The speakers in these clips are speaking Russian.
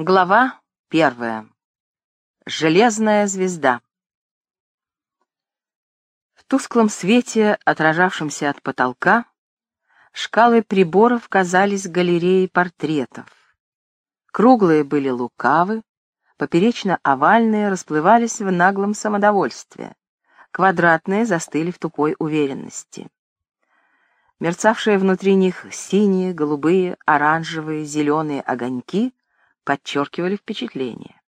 Глава первая. Железная звезда. В тусклом свете, отражавшемся от потолка, шкалы приборов казались галереей портретов. Круглые были лукавы, поперечно-овальные расплывались в наглом самодовольстве, квадратные застыли в тупой уверенности. Мерцавшие внутри них синие, голубые, оранжевые, зеленые огоньки — подчеркивали впечатление.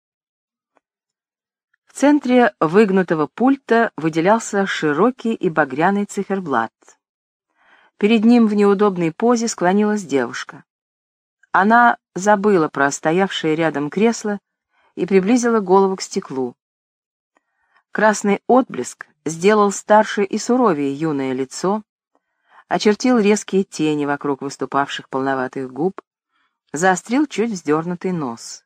В центре выгнутого пульта выделялся широкий и багряный циферблат. Перед ним в неудобной позе склонилась девушка. Она забыла про стоявшее рядом кресло и приблизила голову к стеклу. Красный отблеск сделал старше и суровее юное лицо, очертил резкие тени вокруг выступавших полноватых губ, заострил чуть вздернутый нос.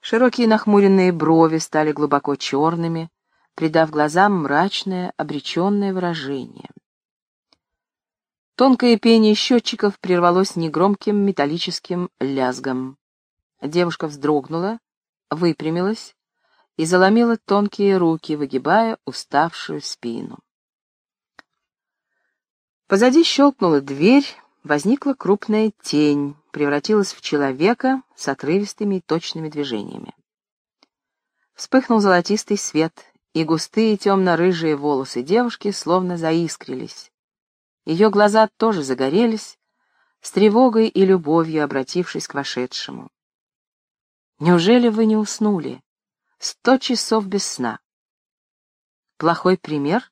Широкие нахмуренные брови стали глубоко черными, придав глазам мрачное, обреченное выражение. Тонкое пение счетчиков прервалось негромким металлическим лязгом. Девушка вздрогнула, выпрямилась и заломила тонкие руки, выгибая уставшую спину. Позади щелкнула дверь, возникла крупная тень, превратилась в человека с отрывистыми и точными движениями. Вспыхнул золотистый свет, и густые темно-рыжие волосы девушки словно заискрились. Ее глаза тоже загорелись, с тревогой и любовью обратившись к вошедшему. «Неужели вы не уснули? Сто часов без сна». «Плохой пример?»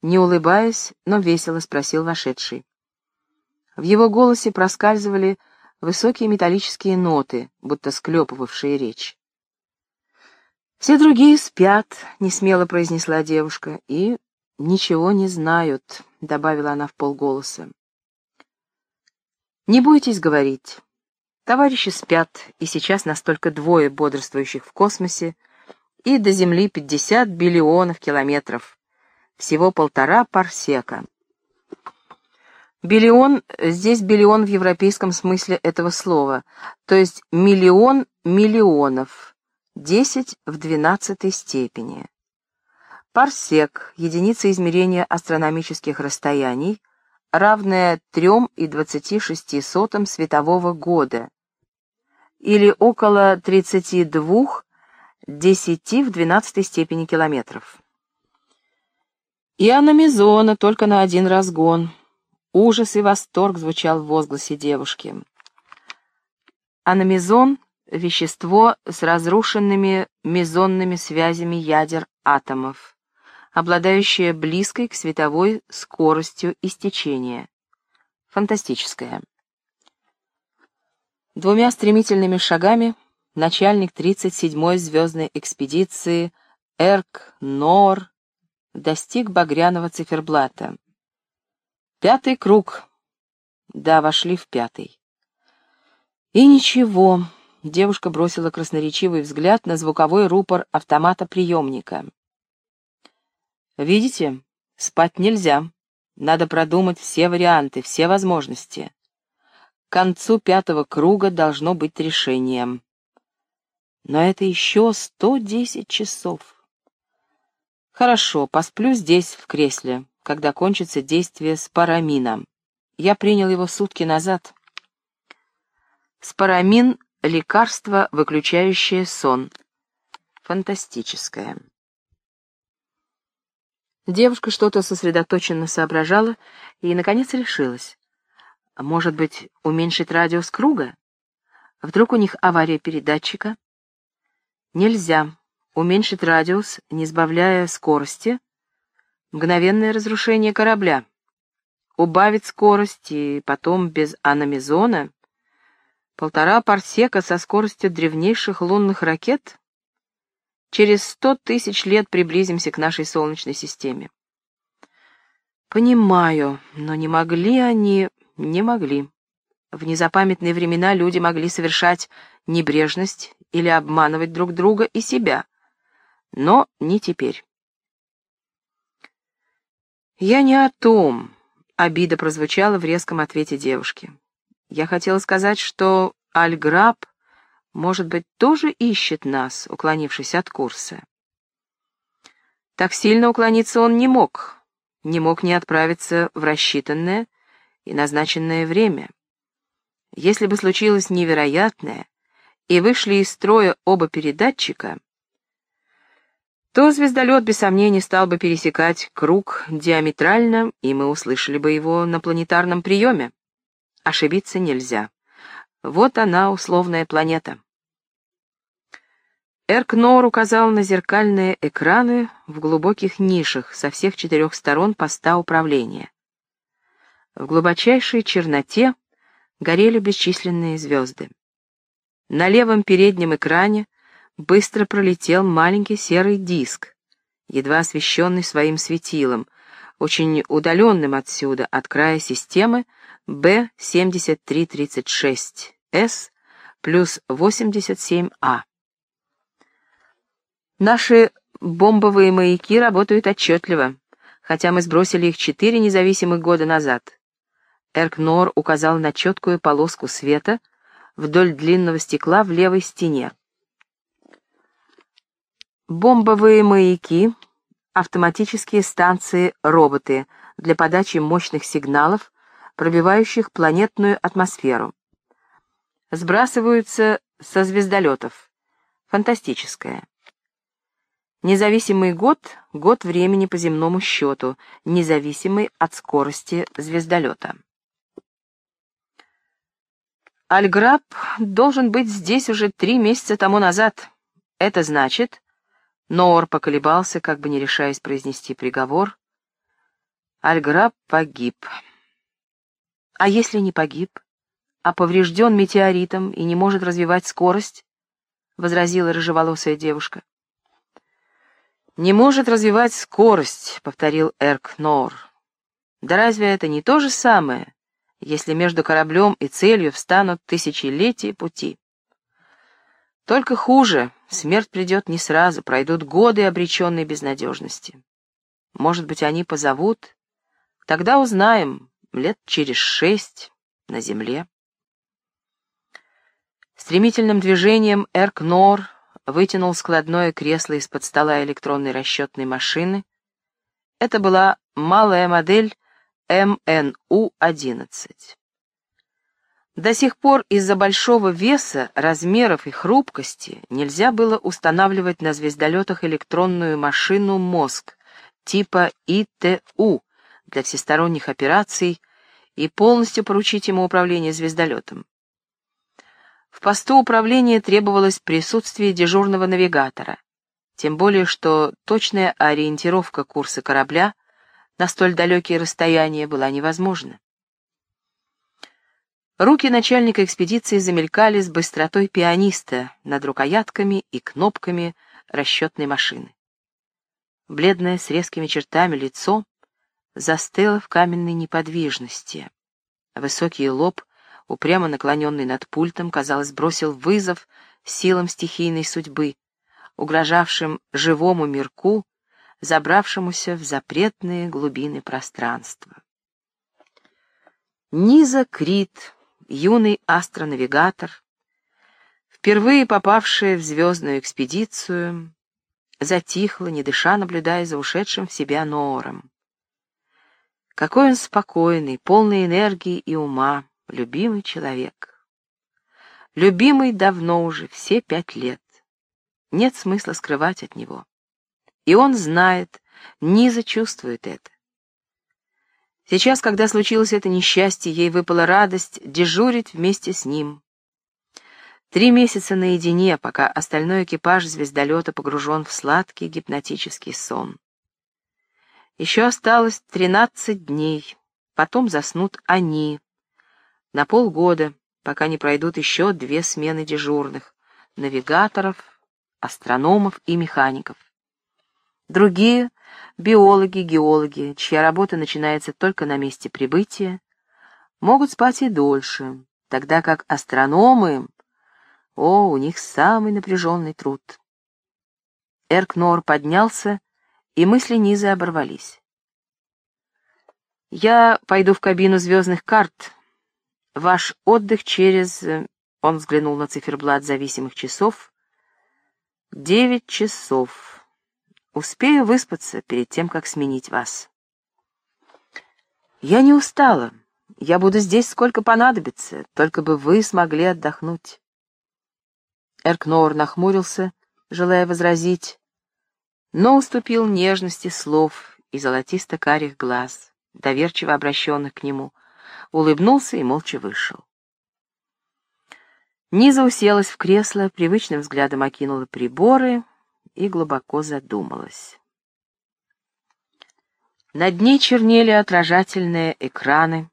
Не улыбаясь, но весело спросил вошедший. В его голосе проскальзывали высокие металлические ноты, будто склепывавшие речь. «Все другие спят», — несмело произнесла девушка, — «и ничего не знают», — добавила она в полголоса. «Не бойтесь говорить. Товарищи спят, и сейчас настолько двое бодрствующих в космосе, и до Земли пятьдесят биллионов километров, всего полтора парсека». Биллион, здесь биллион в европейском смысле этого слова, то есть миллион миллионов, 10 в двенадцатой степени. Парсек, единица измерения астрономических расстояний, равная 3,26 светового года, или около 32 10 в двенадцатой степени километров. И аномизона только на один разгон, Ужас и восторг звучал в возгласе девушки. Аномизон — вещество с разрушенными мезонными связями ядер атомов, обладающее близкой к световой скоростью истечения. Фантастическое. Двумя стремительными шагами начальник 37-й звездной экспедиции Эрк Нор достиг багряного циферблата. Пятый круг. Да, вошли в пятый. И ничего, девушка бросила красноречивый взгляд на звуковой рупор автомата-приемника. Видите, спать нельзя. Надо продумать все варианты, все возможности. К концу пятого круга должно быть решением. Но это еще сто десять часов. Хорошо, посплю здесь, в кресле когда кончится действие спарамина. Я принял его сутки назад. Спарамин — лекарство, выключающее сон. Фантастическое. Девушка что-то сосредоточенно соображала и, наконец, решилась. Может быть, уменьшить радиус круга? Вдруг у них авария передатчика? Нельзя уменьшить радиус, не сбавляя скорости, Мгновенное разрушение корабля. Убавить скорость и потом без аномизона полтора парсека со скоростью древнейших лунных ракет? Через сто тысяч лет приблизимся к нашей Солнечной системе. Понимаю, но не могли они, не могли. В незапамятные времена люди могли совершать небрежность или обманывать друг друга и себя. Но не теперь. «Я не о том», — обида прозвучала в резком ответе девушки. «Я хотела сказать, что Альграб может быть, тоже ищет нас, уклонившись от курса. Так сильно уклониться он не мог, не мог не отправиться в рассчитанное и назначенное время. Если бы случилось невероятное, и вышли из строя оба передатчика, то звездолет без сомнений стал бы пересекать круг диаметрально, и мы услышали бы его на планетарном приеме. Ошибиться нельзя. Вот она, условная планета. Эркнор указал на зеркальные экраны в глубоких нишах со всех четырех сторон поста управления. В глубочайшей черноте горели бесчисленные звезды. На левом переднем экране быстро пролетел маленький серый диск, едва освещенный своим светилом, очень удаленным отсюда, от края системы B7336S плюс 87А. Наши бомбовые маяки работают отчетливо, хотя мы сбросили их четыре независимых года назад. Эркнор указал на четкую полоску света вдоль длинного стекла в левой стене. Бомбовые маяки, автоматические станции-роботы для подачи мощных сигналов, пробивающих планетную атмосферу. Сбрасываются со звездолетов. Фантастическое. Независимый год — год времени по земному счету, независимый от скорости звездолета. Альграб должен быть здесь уже три месяца тому назад. Это значит, Ноор поколебался, как бы не решаясь произнести приговор. Альграб погиб. А если не погиб, а поврежден метеоритом и не может развивать скорость? — возразила рыжеволосая девушка. «Не может развивать скорость», — повторил Эрк Ноор. «Да разве это не то же самое, если между кораблем и целью встанут тысячелетия пути?» Только хуже, смерть придет не сразу, пройдут годы обреченной безнадежности. Может быть, они позовут, тогда узнаем, лет через шесть на земле. Стремительным движением Эрк Нор вытянул складное кресло из-под стола электронной расчетной машины. Это была малая модель МНУ-11. До сих пор из-за большого веса, размеров и хрупкости нельзя было устанавливать на звездолетах электронную машину «Мозг» типа ИТУ для всесторонних операций и полностью поручить ему управление звездолетом. В посту управления требовалось присутствие дежурного навигатора, тем более что точная ориентировка курса корабля на столь далекие расстояния была невозможна. Руки начальника экспедиции замелькали с быстротой пианиста над рукоятками и кнопками расчетной машины. Бледное с резкими чертами лицо застыло в каменной неподвижности. Высокий лоб, упрямо наклоненный над пультом, казалось, бросил вызов силам стихийной судьбы, угрожавшим живому мирку, забравшемуся в запретные глубины пространства. Низа Крит юный астронавигатор, впервые попавшая в звездную экспедицию, затихла, не дыша, наблюдая за ушедшим в себя Ноором. Какой он спокойный, полный энергии и ума, любимый человек. Любимый давно уже, все пять лет. Нет смысла скрывать от него. И он знает, Низа чувствует это. Сейчас, когда случилось это несчастье, ей выпала радость дежурить вместе с ним. Три месяца наедине, пока остальной экипаж звездолета погружен в сладкий гипнотический сон. Еще осталось тринадцать дней, потом заснут они. На полгода, пока не пройдут еще две смены дежурных — навигаторов, астрономов и механиков. Другие биологи, геологи, чья работа начинается только на месте прибытия, могут спать и дольше, тогда как астрономы, о, у них самый напряженный труд. Эркнор поднялся, и мысли Низы оборвались. «Я пойду в кабину звездных карт. Ваш отдых через Он взглянул на циферблат зависимых часов. «Девять часов. Успею выспаться перед тем, как сменить вас». «Я не устала. Я буду здесь сколько понадобится, только бы вы смогли отдохнуть». Эркнор нахмурился, желая возразить, но уступил нежности слов и золотисто-карих глаз, доверчиво обращенных к нему, улыбнулся и молча вышел. Низа уселась в кресло, привычным взглядом окинула приборы и глубоко задумалась. Над ней чернели отражательные экраны,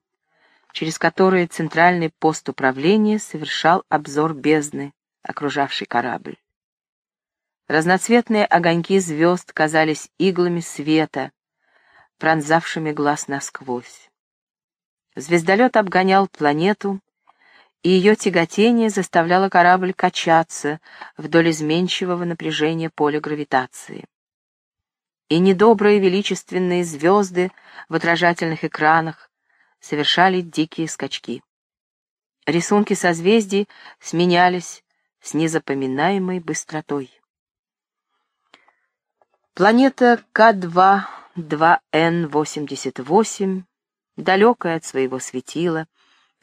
через которые центральный пост управления совершал обзор бездны, окружавший корабль. Разноцветные огоньки звезд казались иглами света, пронзавшими глаз насквозь. Звездолет обгонял планету, и ее тяготение заставляло корабль качаться вдоль изменчивого напряжения поля гравитации. И недобрые величественные звезды в отражательных экранах совершали дикие скачки. Рисунки созвездий сменялись с незапоминаемой быстротой. Планета К2-2Н-88, далекая от своего светила,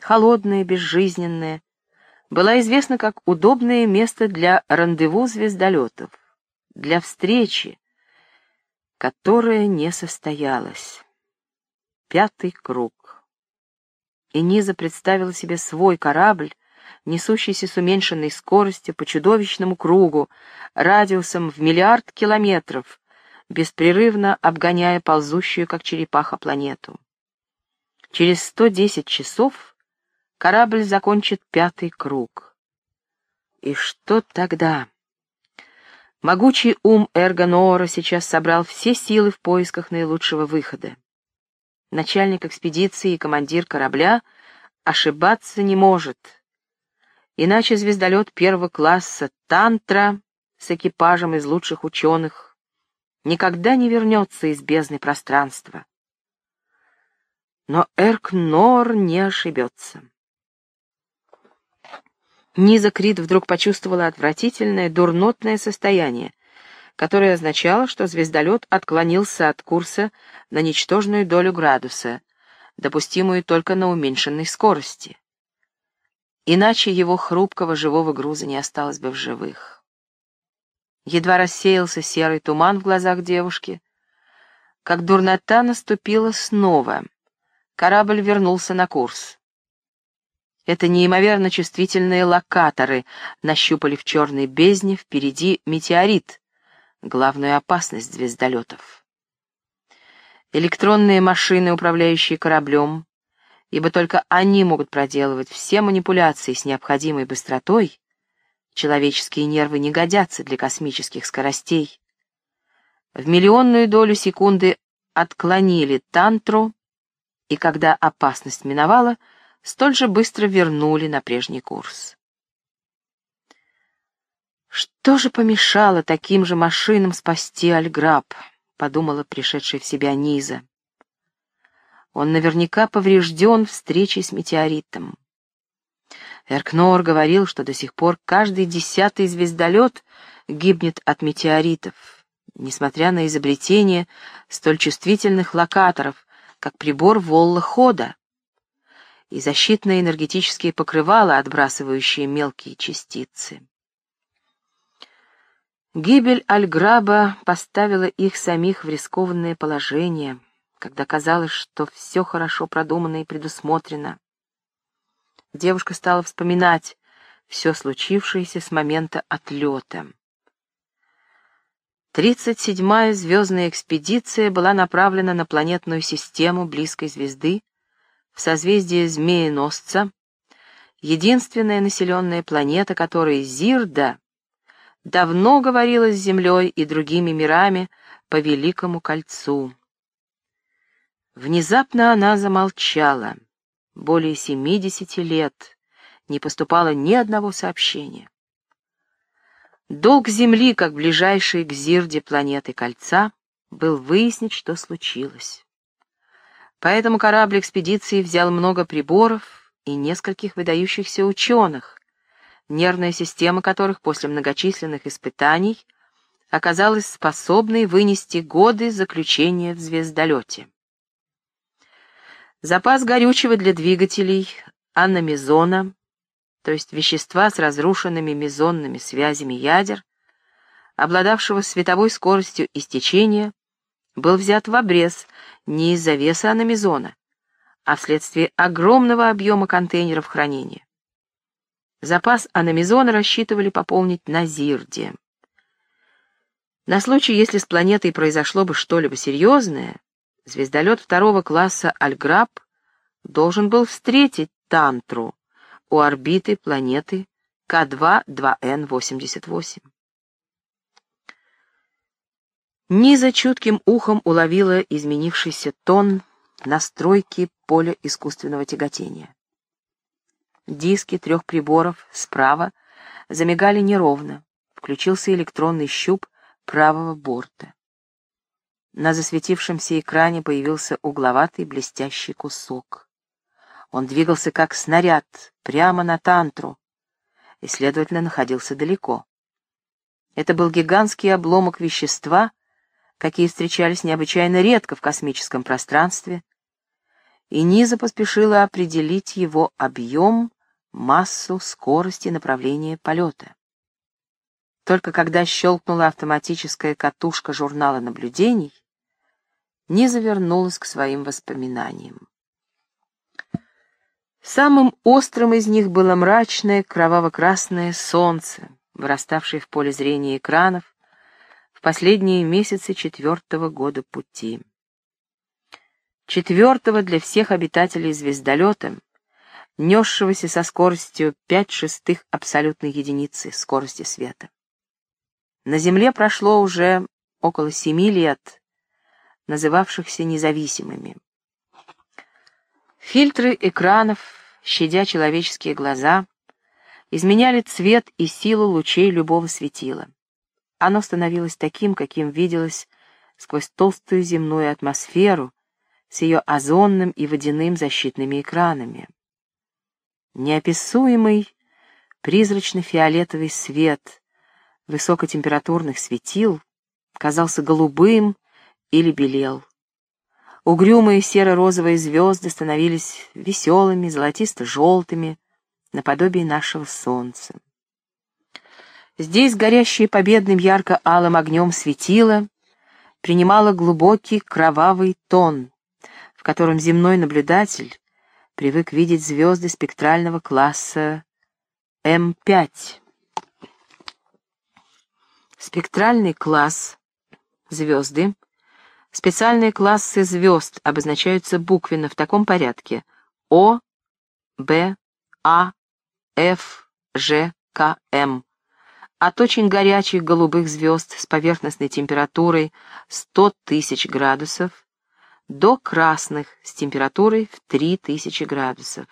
холодная, безжизненная, была известна как удобное место для рандеву звездолетов, для встречи, которая не состоялась. Пятый круг. И Низа представила себе свой корабль, несущийся с уменьшенной скоростью по чудовищному кругу, радиусом в миллиард километров, беспрерывно обгоняя ползущую, как черепаха, планету. Через 110 часов корабль закончит пятый круг. И что тогда? Могучий ум Эргонора сейчас собрал все силы в поисках наилучшего выхода. Начальник экспедиции и командир корабля ошибаться не может. Иначе звездолет первого класса «Тантра» с экипажем из лучших ученых никогда не вернется из бездны пространства. Но Эркнор не ошибется. Низа Крид вдруг почувствовала отвратительное, дурнотное состояние, которое означало, что звездолет отклонился от курса на ничтожную долю градуса, допустимую только на уменьшенной скорости. Иначе его хрупкого живого груза не осталось бы в живых. Едва рассеялся серый туман в глазах девушки, как дурнота наступила снова. Корабль вернулся на курс. Это неимоверно чувствительные локаторы нащупали в черной бездне впереди метеорит, главную опасность звездолетов. Электронные машины, управляющие кораблем, ибо только они могут проделывать все манипуляции с необходимой быстротой, Человеческие нервы не годятся для космических скоростей. В миллионную долю секунды отклонили тантру, и когда опасность миновала, столь же быстро вернули на прежний курс. «Что же помешало таким же машинам спасти Альграб?» — подумала пришедшая в себя Низа. «Он наверняка поврежден встречей с метеоритом. Эркнор говорил, что до сих пор каждый десятый звездолет гибнет от метеоритов, несмотря на изобретение столь чувствительных локаторов, как прибор Волла-Хода и защитные энергетические покрывала, отбрасывающие мелкие частицы. Гибель Альграба поставила их самих в рискованное положение, когда казалось, что все хорошо продумано и предусмотрено. Девушка стала вспоминать все случившееся с момента отлета. Тридцать седьмая звездная экспедиция была направлена на планетную систему близкой звезды в созвездие Змееносца, единственная населенная планета, которой Зирда давно говорила с Землей и другими мирами по Великому Кольцу. Внезапно она замолчала более семидесяти лет не поступало ни одного сообщения. Долг Земли, как ближайшей к Зирде планеты Кольца, был выяснить, что случилось. Поэтому корабль экспедиции взял много приборов и нескольких выдающихся ученых, нервная система которых после многочисленных испытаний оказалась способной вынести годы заключения в звездолете. Запас горючего для двигателей аномизона, то есть вещества с разрушенными мезонными связями ядер, обладавшего световой скоростью истечения, был взят в обрез не из-за веса аномизона, а вследствие огромного объема контейнеров хранения. Запас аномизона рассчитывали пополнить на Зирде. На случай, если с планетой произошло бы что-либо серьезное, звездолет второго класса «Альграб» должен был встретить Тантру у орбиты планеты К2-2Н-88. Низа чутким ухом уловила изменившийся тон настройки поля искусственного тяготения. Диски трех приборов справа замигали неровно, включился электронный щуп правого борта. На засветившемся экране появился угловатый блестящий кусок. Он двигался как снаряд, прямо на тантру, и, следовательно, находился далеко. Это был гигантский обломок вещества, какие встречались необычайно редко в космическом пространстве, и Низа поспешила определить его объем, массу, скорость и направление полета. Только когда щелкнула автоматическая катушка журнала наблюдений, Низа вернулась к своим воспоминаниям. Самым острым из них было мрачное кроваво-красное солнце, выраставшее в поле зрения экранов, последние месяцы четвертого года пути. Четвертого для всех обитателей звездолета, несшегося со скоростью пять шестых абсолютной единицы скорости света. На Земле прошло уже около семи лет, называвшихся независимыми. Фильтры экранов, щадя человеческие глаза, изменяли цвет и силу лучей любого светила. Оно становилось таким, каким виделось сквозь толстую земную атмосферу с ее озонным и водяным защитными экранами. Неописуемый призрачно-фиолетовый свет высокотемпературных светил казался голубым или белел. Угрюмые серо-розовые звезды становились веселыми, золотисто-желтыми, наподобие нашего солнца. Здесь горящее победным ярко-алым огнем светило принимало глубокий кровавый тон, в котором земной наблюдатель привык видеть звезды спектрального класса М5. Спектральный класс звезды. Специальные классы звезд обозначаются буквенно в таком порядке О, Б, А, Ф, Ж, К, М от очень горячих голубых звезд с поверхностной температурой 100 тысяч градусов до красных с температурой в 3000 градусов.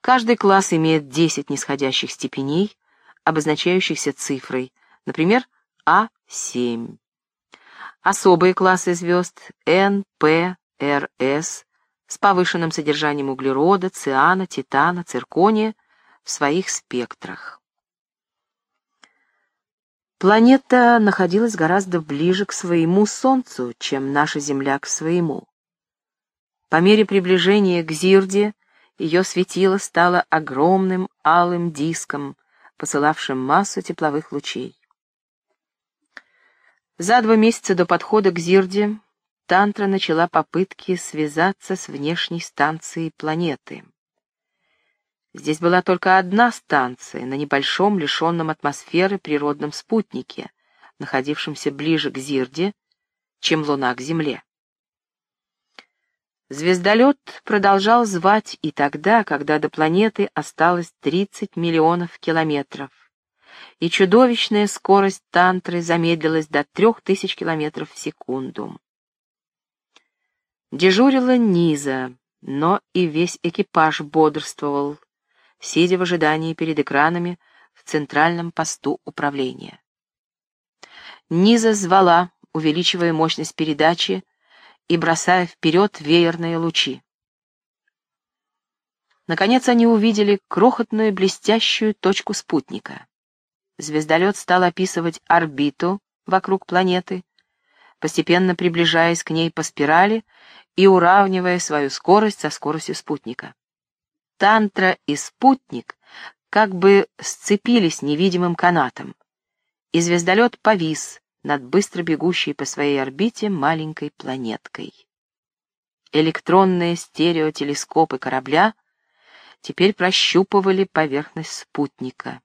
Каждый класс имеет 10 нисходящих степеней, обозначающихся цифрой, например, А7. Особые классы звезд Н, П, Р, С с повышенным содержанием углерода, циана, титана, циркония в своих спектрах. Планета находилась гораздо ближе к своему Солнцу, чем наша Земля к своему. По мере приближения к Зирде ее светило стало огромным алым диском, посылавшим массу тепловых лучей. За два месяца до подхода к Зирде Тантра начала попытки связаться с внешней станцией планеты. Здесь была только одна станция на небольшом, лишенном атмосферы природном спутнике, находившемся ближе к Зирде, чем Луна к Земле. Звездолет продолжал звать и тогда, когда до планеты осталось 30 миллионов километров, и чудовищная скорость тантры замедлилась до 3000 километров в секунду. Дежурила Низа, но и весь экипаж бодрствовал, сидя в ожидании перед экранами в центральном посту управления. Низа звала, увеличивая мощность передачи и бросая вперед веерные лучи. Наконец они увидели крохотную блестящую точку спутника. Звездолет стал описывать орбиту вокруг планеты, постепенно приближаясь к ней по спирали и уравнивая свою скорость со скоростью спутника. Тантра и спутник как бы сцепились невидимым канатом, и звездолет повис над быстро бегущей по своей орбите маленькой планеткой. Электронные стереотелескопы корабля теперь прощупывали поверхность спутника.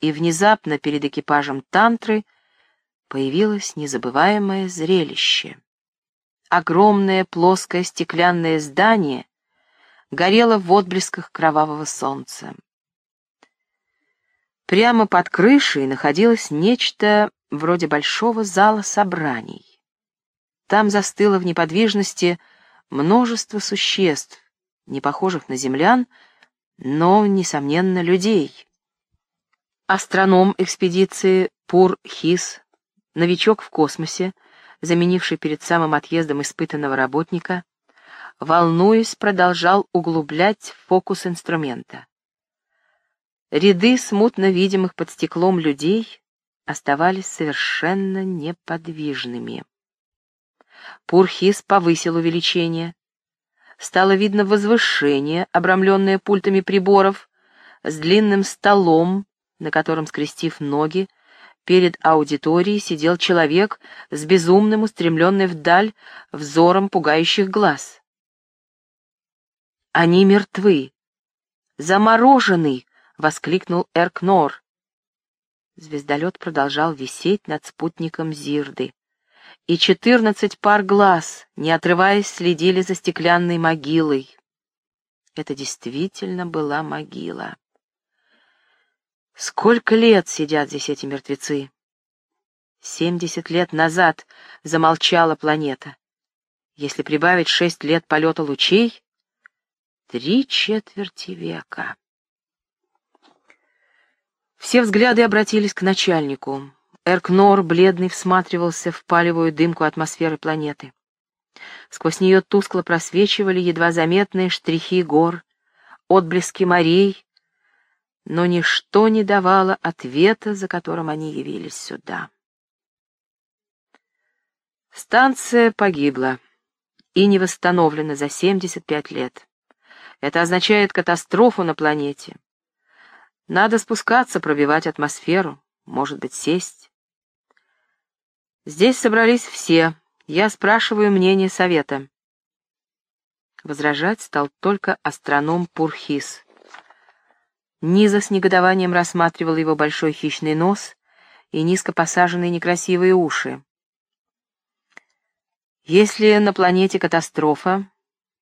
И внезапно перед экипажем Тантры появилось незабываемое зрелище. Огромное плоское стеклянное здание горело в отблесках кровавого солнца. Прямо под крышей находилось нечто вроде большого зала собраний. Там застыло в неподвижности множество существ, не похожих на землян, но, несомненно, людей. Астроном экспедиции Пур-Хис, новичок в космосе, заменивший перед самым отъездом испытанного работника, волнуясь, продолжал углублять фокус инструмента. Ряды смутно видимых под стеклом людей оставались совершенно неподвижными. Пурхис повысил увеличение. Стало видно возвышение, обрамленное пультами приборов, с длинным столом, на котором, скрестив ноги, перед аудиторией сидел человек с безумным, устремленным вдаль, взором пугающих глаз. «Они мертвы! Заморожены!» — воскликнул Эркнор. Звездолет продолжал висеть над спутником Зирды и четырнадцать пар глаз, не отрываясь, следили за стеклянной могилой. Это действительно была могила. Сколько лет сидят здесь эти мертвецы? Семьдесят лет назад замолчала планета. Если прибавить шесть лет полета лучей, три четверти века. Все взгляды обратились к начальнику. Эркнор, бледный, всматривался в палевую дымку атмосферы планеты. Сквозь нее тускло просвечивали едва заметные штрихи гор, отблески морей, но ничто не давало ответа, за которым они явились сюда. Станция погибла и не восстановлена за 75 лет. Это означает катастрофу на планете. Надо спускаться, пробивать атмосферу, может быть, сесть. Здесь собрались все. Я спрашиваю мнение совета. Возражать стал только астроном Пурхис. Низа с негодованием рассматривал его большой хищный нос и низко посаженные некрасивые уши. Если на планете катастрофа,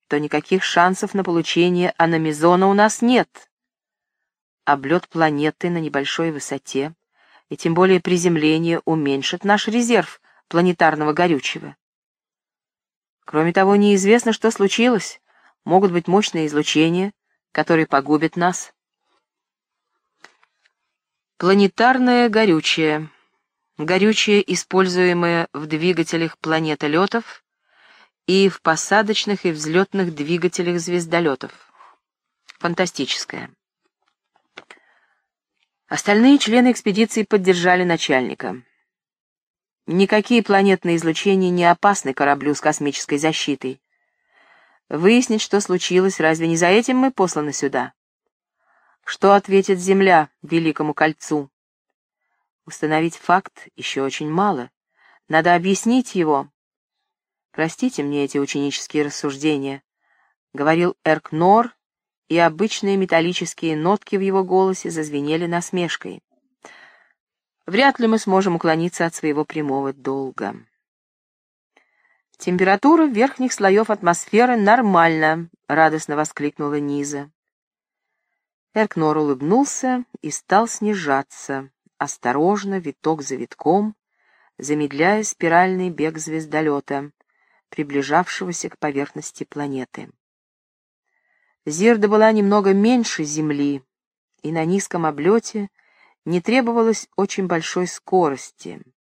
то никаких шансов на получение аномизона у нас нет. Облет планеты на небольшой высоте и тем более приземление уменьшит наш резерв планетарного горючего. Кроме того, неизвестно, что случилось. Могут быть мощные излучения, которые погубят нас. Планетарное горючее. Горючее, используемое в двигателях планетолетов и в посадочных и взлетных двигателях звездолетов. Фантастическое. Остальные члены экспедиции поддержали начальника. Никакие планетные излучения не опасны кораблю с космической защитой. Выяснить, что случилось, разве не за этим мы посланы сюда? Что ответит Земля Великому Кольцу? Установить факт еще очень мало. Надо объяснить его. Простите мне эти ученические рассуждения, — говорил Эркнор, и обычные металлические нотки в его голосе зазвенели насмешкой. Вряд ли мы сможем уклониться от своего прямого долга. Температура верхних слоев атмосферы нормальна, — радостно воскликнула Низа. Эркнор улыбнулся и стал снижаться, осторожно, виток за витком, замедляя спиральный бег звездолета, приближавшегося к поверхности планеты. Зирда была немного меньше Земли, и на низком облете не требовалось очень большой скорости —